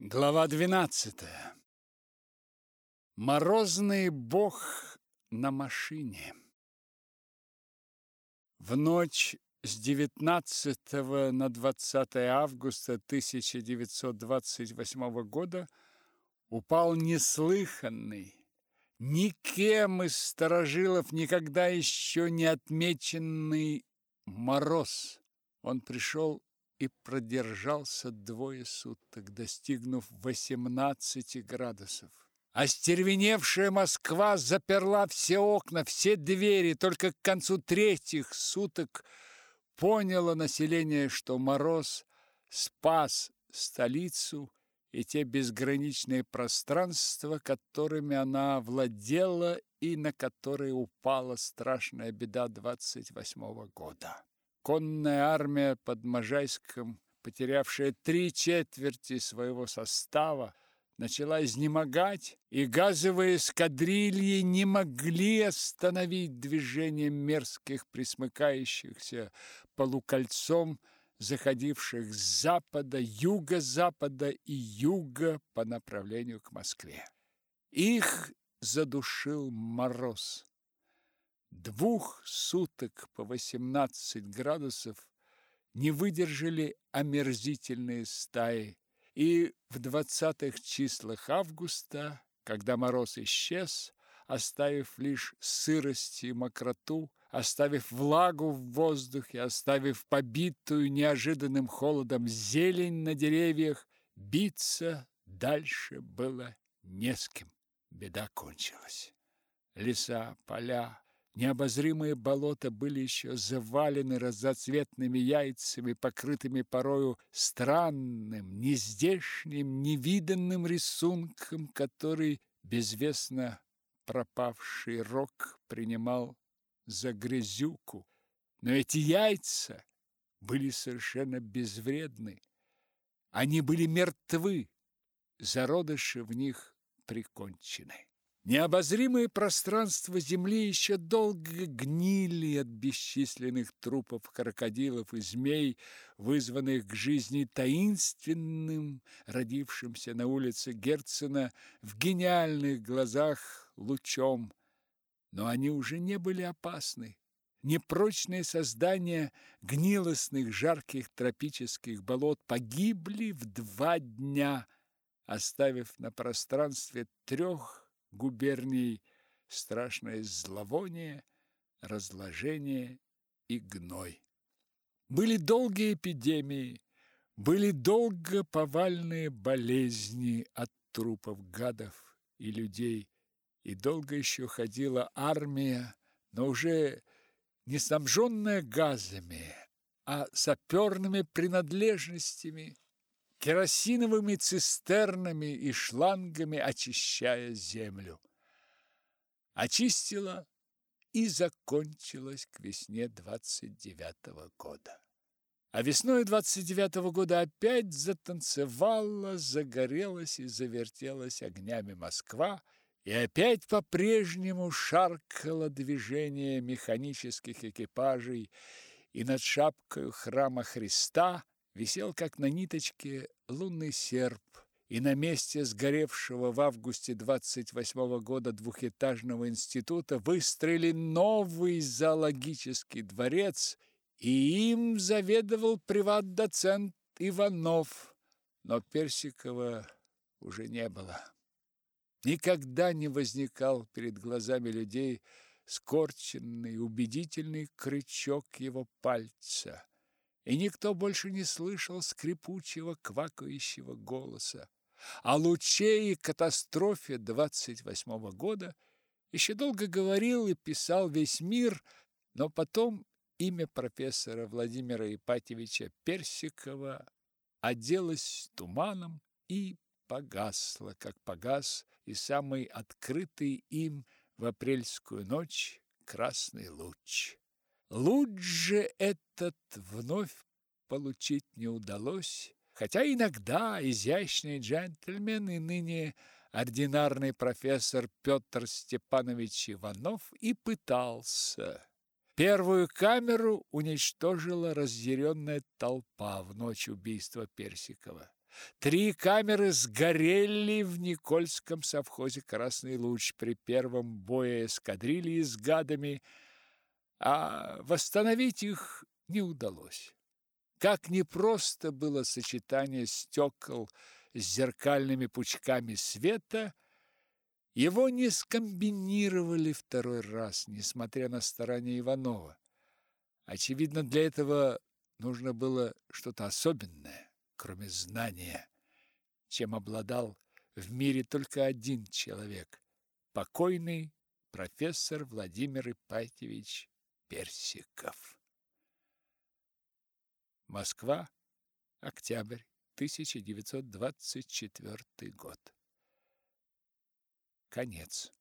Глава двенадцатая. Морозный бог на машине. В ночь с 19 на 20 августа 1928 года упал неслыханный, никем из старожилов никогда еще не отмеченный мороз. Он пришел и продержался двое суток, достигнув 18 градусов. Остервеневшая Москва заперла все окна, все двери. Только к концу третьих суток поняло население, что мороз спас столицу и те безграничные пространства, которыми она владела и на которые упала страшная беда 28 -го года конная армия под Можайском, потерявшая три четверти своего состава, начала изнемогать, и газовые эскадрильи не могли остановить движение мерзких присмыкающихся полукольцом заходивших с запада, юго-запада и юга по направлению к Москве. Их задушил мороз. Двух суток по 18 градусов не выдержали омерзительные стаи, и в двадцатых числах августа, когда мороз исчез, оставив лишь сырость и мокроту, оставив влагу в воздухе, оставив побитую неожиданным холодом зелень на деревьях, биться дальше было не с кем. Беда кончилась. Леса, поля, Необозримые болота были еще завалены разноцветными яйцами, покрытыми порою странным, нездешним, невиданным рисунком, который безвестно пропавший рок принимал за грязюку. Но эти яйца были совершенно безвредны. Они были мертвы, зародыши в них прикончены. Необозримые пространства земли еще долго гнили от бесчисленных трупов крокодилов и змей, вызванных к жизни таинственным, родившимся на улице Герцена в гениальных глазах лучом. Но они уже не были опасны. Непрочные создания гнилостных жарких тропических болот погибли в два дня, оставив на пространстве трех губерний страшное зловоние, разложение и гной. Были долгие эпидемии, были долго повальные болезни от трупов гадов и людей, и долго еще ходила армия, но уже не снабженная газами, а саперными принадлежностями, керосиновыми цистернами и шлангами очищая землю. Очистила и закончилась к весне 29 -го года. А весной 29 -го года опять затанцевала, загорелась и завертелась огнями Москва, и опять по-прежнему шаркало движение механических экипажей, и над шапкой храма Христа висел как на ниточке лунный серп, и на месте сгоревшего в августе 28 года двухэтажного института выстроили новый зоологический дворец, и им заведовал приват-доцент Иванов, но Персикова уже не было. Никогда не возникал перед глазами людей скорченный, убедительный крючок его пальца и никто больше не слышал скрипучего, квакающего голоса. О луче и катастрофе 28-го года еще долго говорил и писал весь мир, но потом имя профессора Владимира Ипатьевича Персикова оделось туманом и погасло, как погас и самый открытый им в апрельскую ночь красный луч. Луч же этот вновь получить не удалось, хотя иногда изящный джентльмен и ныне ординарный профессор Петр Степанович Иванов и пытался. Первую камеру уничтожила разъяренная толпа в ночь убийства Персикова. Три камеры сгорели в Никольском совхозе «Красный луч» при первом бое эскадрильи с гадами, а восстановить их не удалось. Как непросто было сочетание стекол с зеркальными пучками света, его не скомбинировали второй раз, несмотря на старания Иванова. Очевидно, для этого нужно было что-то особенное, кроме знания, чем обладал в мире только один человек – покойный профессор Владимир Ипатьевич Персиков. Москва, октябрь 1924 год. Конец.